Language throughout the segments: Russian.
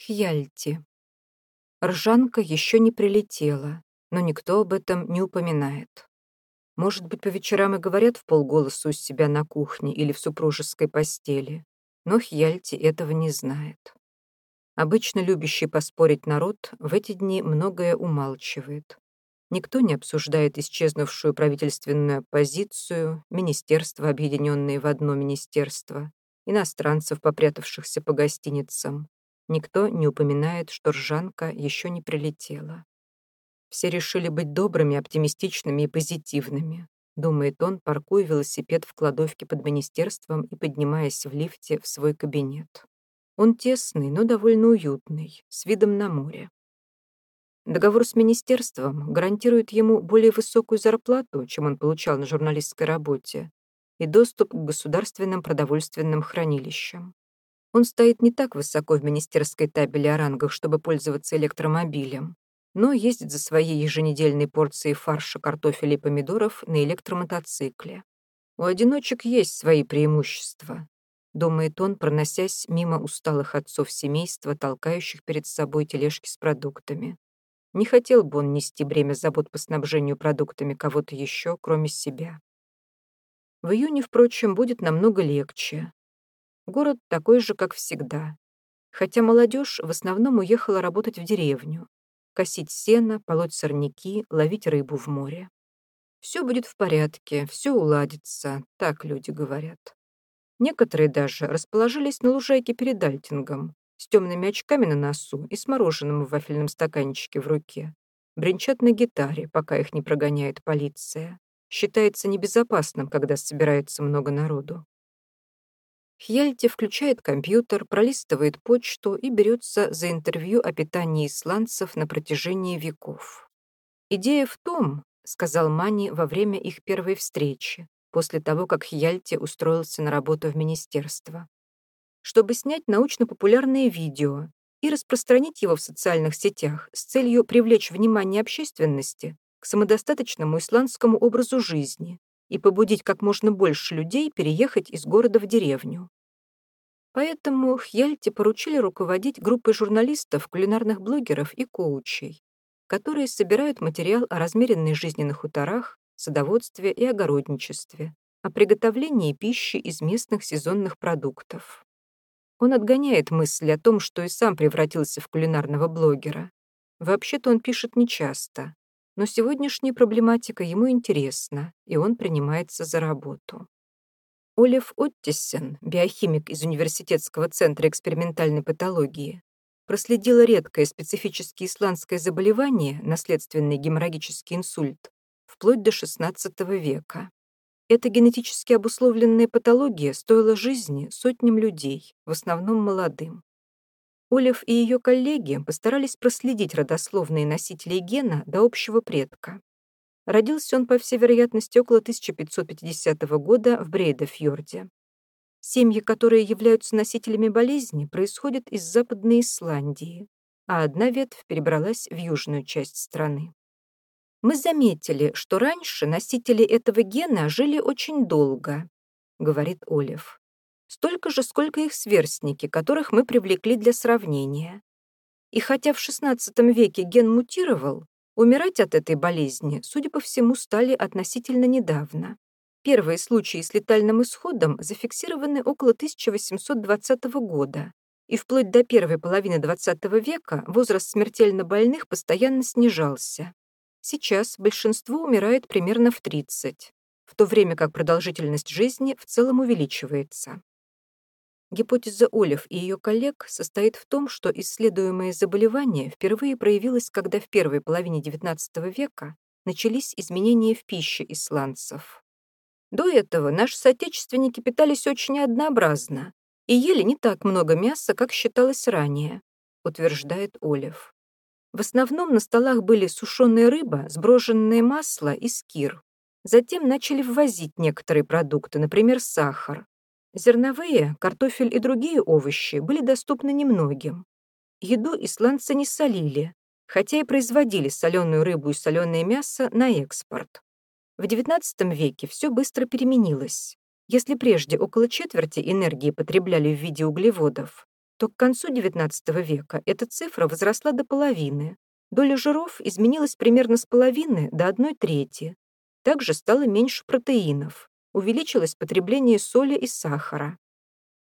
Хьяльти. Ржанка еще не прилетела, но никто об этом не упоминает. Может быть, по вечерам и говорят в полголоса у себя на кухне или в супружеской постели, но Хьяльти этого не знает. Обычно любящий поспорить народ в эти дни многое умалчивает. Никто не обсуждает исчезнувшую правительственную оппозицию, министерства, объединенные в одно министерство, иностранцев, попрятавшихся по гостиницам. Никто не упоминает, что Ржанка еще не прилетела. Все решили быть добрыми, оптимистичными и позитивными, думает он, паркуя велосипед в кладовке под министерством и поднимаясь в лифте в свой кабинет. Он тесный, но довольно уютный, с видом на море. Договор с министерством гарантирует ему более высокую зарплату, чем он получал на журналистской работе, и доступ к государственным продовольственным хранилищам. Он стоит не так высоко в министерской табели о рангах, чтобы пользоваться электромобилем, но ездит за своей еженедельной порцией фарша, картофеля и помидоров на электромотоцикле. У одиночек есть свои преимущества, думает он, проносясь мимо усталых отцов семейства, толкающих перед собой тележки с продуктами. Не хотел бы он нести бремя забот по снабжению продуктами кого-то еще, кроме себя. В июне, впрочем, будет намного легче. Город такой же, как всегда. Хотя молодежь в основном уехала работать в деревню, косить сено, полоть сорняки, ловить рыбу в море. Все будет в порядке, все уладится, так люди говорят. Некоторые даже расположились на лужайке перед Альтингом, с темными очками на носу и с мороженым в вафельном стаканчике в руке. Бренчат на гитаре, пока их не прогоняет полиция. Считается небезопасным, когда собирается много народу. Хьяльти включает компьютер, пролистывает почту и берется за интервью о питании исландцев на протяжении веков. «Идея в том», — сказал Мани во время их первой встречи, после того, как Хьяльти устроился на работу в министерство, чтобы снять научно-популярное видео и распространить его в социальных сетях с целью привлечь внимание общественности к самодостаточному исландскому образу жизни и побудить как можно больше людей переехать из города в деревню. Поэтому Хьяльте поручили руководить группой журналистов, кулинарных блогеров и коучей, которые собирают материал о размеренной жизни на хуторах, садоводстве и огородничестве, о приготовлении пищи из местных сезонных продуктов. Он отгоняет мысль о том, что и сам превратился в кулинарного блогера. Вообще-то он пишет нечасто, но сегодняшняя проблематика ему интересна, и он принимается за работу. Олив Оттиссен, биохимик из Университетского центра экспериментальной патологии, проследила редкое специфическое исландское заболевание, наследственный геморрагический инсульт, вплоть до XVI века. Эта генетически обусловленная патология стоила жизни сотням людей, в основном молодым. Олив и ее коллеги постарались проследить родословные носители гена до общего предка. Родился он, по всей вероятности, около 1550 года в Брейдафьорде. Семьи, которые являются носителями болезни, происходят из Западной Исландии, а одна ветвь перебралась в южную часть страны. Мы заметили, что раньше носители этого гена жили очень долго, говорит Олив. Столько же, сколько их сверстники, которых мы привлекли для сравнения. И хотя в XVI веке ген мутировал, умирать от этой болезни, судя по всему, стали относительно недавно. Первые случаи с летальным исходом зафиксированы около 1820 года, и вплоть до первой половины XX века возраст смертельно больных постоянно снижался. Сейчас большинство умирает примерно в 30, в то время как продолжительность жизни в целом увеличивается. Гипотеза Олив и ее коллег состоит в том, что исследуемое заболевание впервые проявилось, когда в первой половине XIX века начались изменения в пище исландцев. До этого наши соотечественники питались очень однообразно и ели не так много мяса, как считалось ранее, утверждает Олив. В основном на столах были сушеная рыба, сброженное масло и скир. Затем начали ввозить некоторые продукты, например, сахар. Зерновые, картофель и другие овощи были доступны немногим. Еду исландцы не солили, хотя и производили соленую рыбу и соленое мясо на экспорт. В XIX веке все быстро переменилось. Если прежде около четверти энергии потребляли в виде углеводов, то к концу XIX века эта цифра возросла до половины. Доля жиров изменилась примерно с половины до одной трети. Также стало меньше протеинов, увеличилось потребление соли и сахара.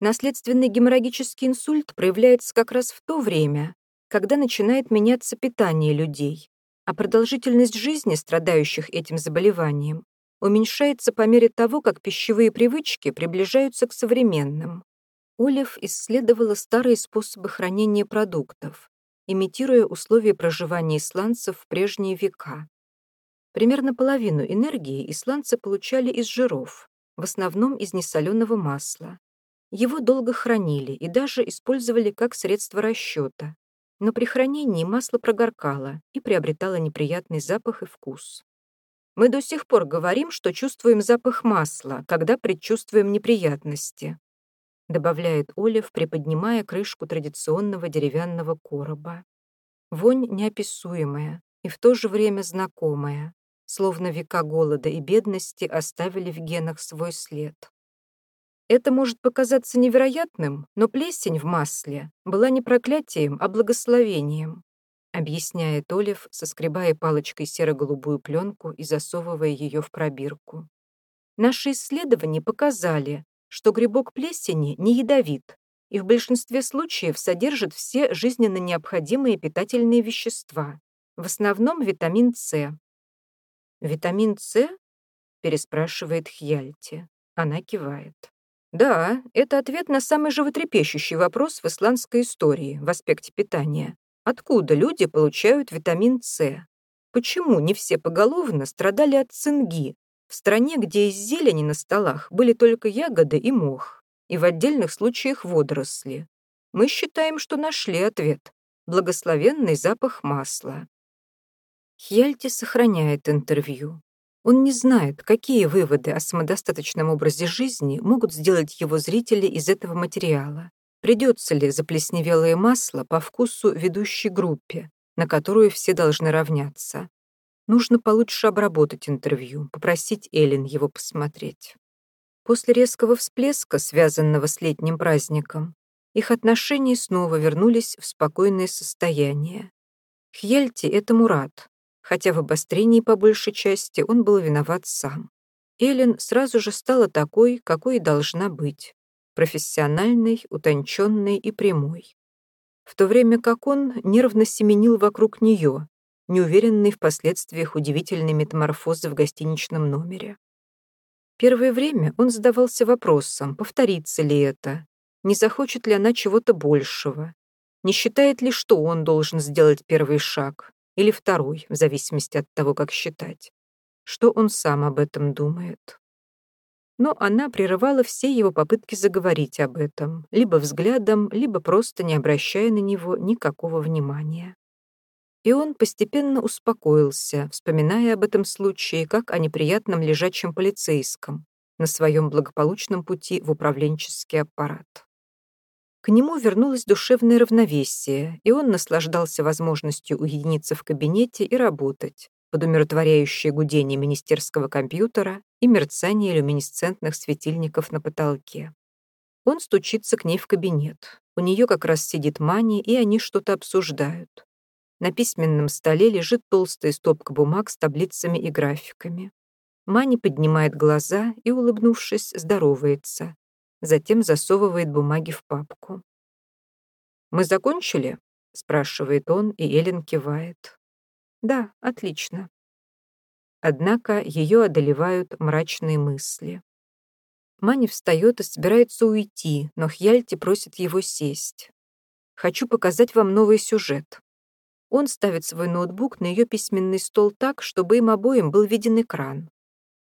Наследственный геморрагический инсульт проявляется как раз в то время, когда начинает меняться питание людей, а продолжительность жизни страдающих этим заболеванием уменьшается по мере того, как пищевые привычки приближаются к современным. Олив исследовала старые способы хранения продуктов, имитируя условия проживания исландцев в прежние века. Примерно половину энергии исландцы получали из жиров, в основном из несоленого масла. Его долго хранили и даже использовали как средство расчета. Но при хранении масло прогоркало и приобретало неприятный запах и вкус. Мы до сих пор говорим, что чувствуем запах масла, когда предчувствуем неприятности, добавляет Олив, приподнимая крышку традиционного деревянного короба. Вонь неописуемая и в то же время знакомая, словно века голода и бедности оставили в генах свой след. Это может показаться невероятным, но плесень в масле была не проклятием, а благословением, объясняет Олив, соскребая палочкой серо-голубую пленку и засовывая ее в пробирку. Наши исследования показали, что грибок плесени не ядовит и в большинстве случаев содержит все жизненно необходимые питательные вещества, в основном витамин С. «Витамин С?» — переспрашивает Хьяльти. Она кивает. Да, это ответ на самый животрепещущий вопрос в исландской истории в аспекте питания. Откуда люди получают витамин С? Почему не все поголовно страдали от цинги, в стране, где из зелени на столах были только ягоды и мох, и в отдельных случаях водоросли. Мы считаем, что нашли ответ. Благословенный запах масла. Хьяльти сохраняет интервью. Он не знает, какие выводы о самодостаточном образе жизни могут сделать его зрители из этого материала. Придется ли заплесневелое масло по вкусу ведущей группе, на которую все должны равняться. Нужно получше обработать интервью, попросить Эллен его посмотреть. После резкого всплеска, связанного с летним праздником, их отношения снова вернулись в спокойное состояние. Хьельти этому рад, хотя в обострении по большей части он был виноват сам. Эллен сразу же стала такой, какой и должна быть. Профессиональной, утонченной и прямой. В то время как он нервно семенил вокруг нее, неуверенный в последствиях удивительной метаморфозы в гостиничном номере. Первое время он задавался вопросом, повторится ли это, не захочет ли она чего-то большего, не считает ли, что он должен сделать первый шаг, или второй, в зависимости от того, как считать, что он сам об этом думает. Но она прерывала все его попытки заговорить об этом, либо взглядом, либо просто не обращая на него никакого внимания. И он постепенно успокоился, вспоминая об этом случае как о неприятном лежачем полицейском на своем благополучном пути в управленческий аппарат. К нему вернулось душевное равновесие, и он наслаждался возможностью уединиться в кабинете и работать, под умиротворяющее гудение министерского компьютера и мерцание люминесцентных светильников на потолке. Он стучится к ней в кабинет. У нее как раз сидит Мани, и они что-то обсуждают. На письменном столе лежит толстая стопка бумаг с таблицами и графиками. Мани поднимает глаза и, улыбнувшись, здоровается. Затем засовывает бумаги в папку. «Мы закончили?» — спрашивает он, и Эллен кивает. «Да, отлично». Однако ее одолевают мрачные мысли. Мани встает и собирается уйти, но Хьяльти просит его сесть. «Хочу показать вам новый сюжет. Он ставит свой ноутбук на ее письменный стол так, чтобы им обоим был виден экран,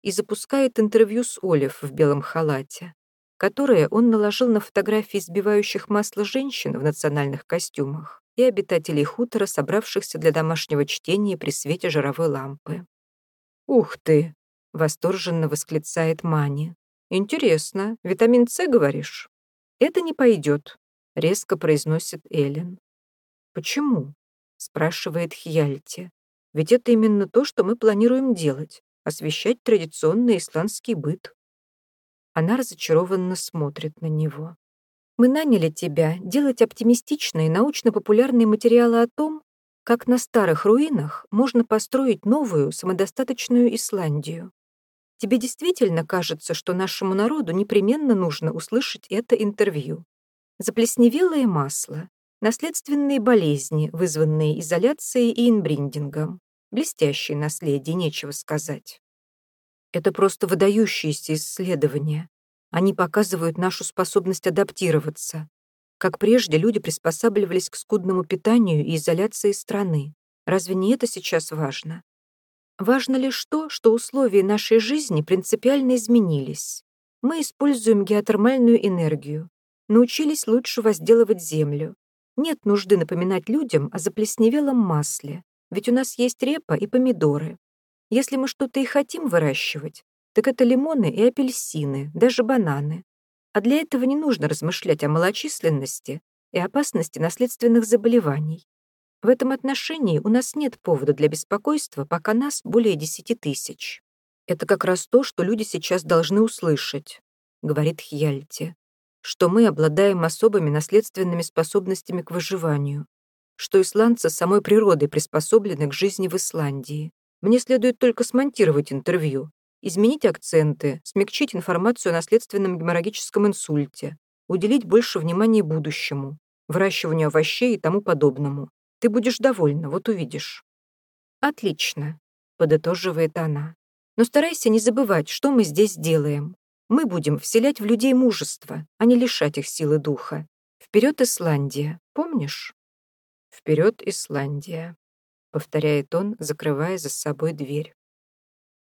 и запускает интервью с Олив в белом халате, которое он наложил на фотографии сбивающих масло женщин в национальных костюмах и обитателей хутора, собравшихся для домашнего чтения при свете жировой лампы. «Ух ты!» — восторженно восклицает Мани. «Интересно, витамин С, говоришь?» «Это не пойдет», — резко произносит Эллен. «Почему?» спрашивает Хьяльти. Ведь это именно то, что мы планируем делать — освещать традиционный исландский быт. Она разочарованно смотрит на него. Мы наняли тебя делать оптимистичные научно-популярные материалы о том, как на старых руинах можно построить новую самодостаточную Исландию. Тебе действительно кажется, что нашему народу непременно нужно услышать это интервью? Заплесневелое масло, наследственные болезни, вызванные изоляцией и инбриндингом, блестящее наследие, нечего сказать. Это просто выдающиеся исследования. Они показывают нашу способность адаптироваться, как прежде люди приспосабливались к скудному питанию и изоляции страны. Разве не это сейчас важно? Важно лишь то, что условия нашей жизни принципиально изменились. Мы используем геотермальную энергию, научились лучше возделывать землю. Нет нужды напоминать людям о заплесневелом масле, ведь у нас есть репа и помидоры. Если мы что-то и хотим выращивать, так это лимоны и апельсины, даже бананы. А для этого не нужно размышлять о малочисленности и опасности наследственных заболеваний. В этом отношении у нас нет повода для беспокойства, пока нас более десяти тысяч. Это как раз то, что люди сейчас должны услышать, говорит Хьяльти, что мы обладаем особыми наследственными способностями к выживанию, что исландцы самой природой приспособлены к жизни в Исландии. Мне следует только смонтировать интервью, изменить акценты, смягчить информацию о наследственном геморрагическом инсульте, уделить больше внимания будущему, выращиванию овощей и тому подобному. Ты будешь довольна, вот увидишь». «Отлично», — подытоживает она. «Но старайся не забывать, что мы здесь делаем. Мы будем вселять в людей мужество, а не лишать их силы духа. Вперед, Исландия, помнишь?» «Вперед, Исландия», — повторяет он, закрывая за собой дверь.